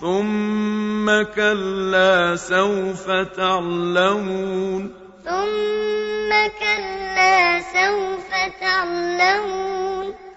ثُمَّ كَلَّا سَوْفَ تَعْلَمُونَ ثُمَّ كَلَّا سَوْفَ تَعْلَمُونَ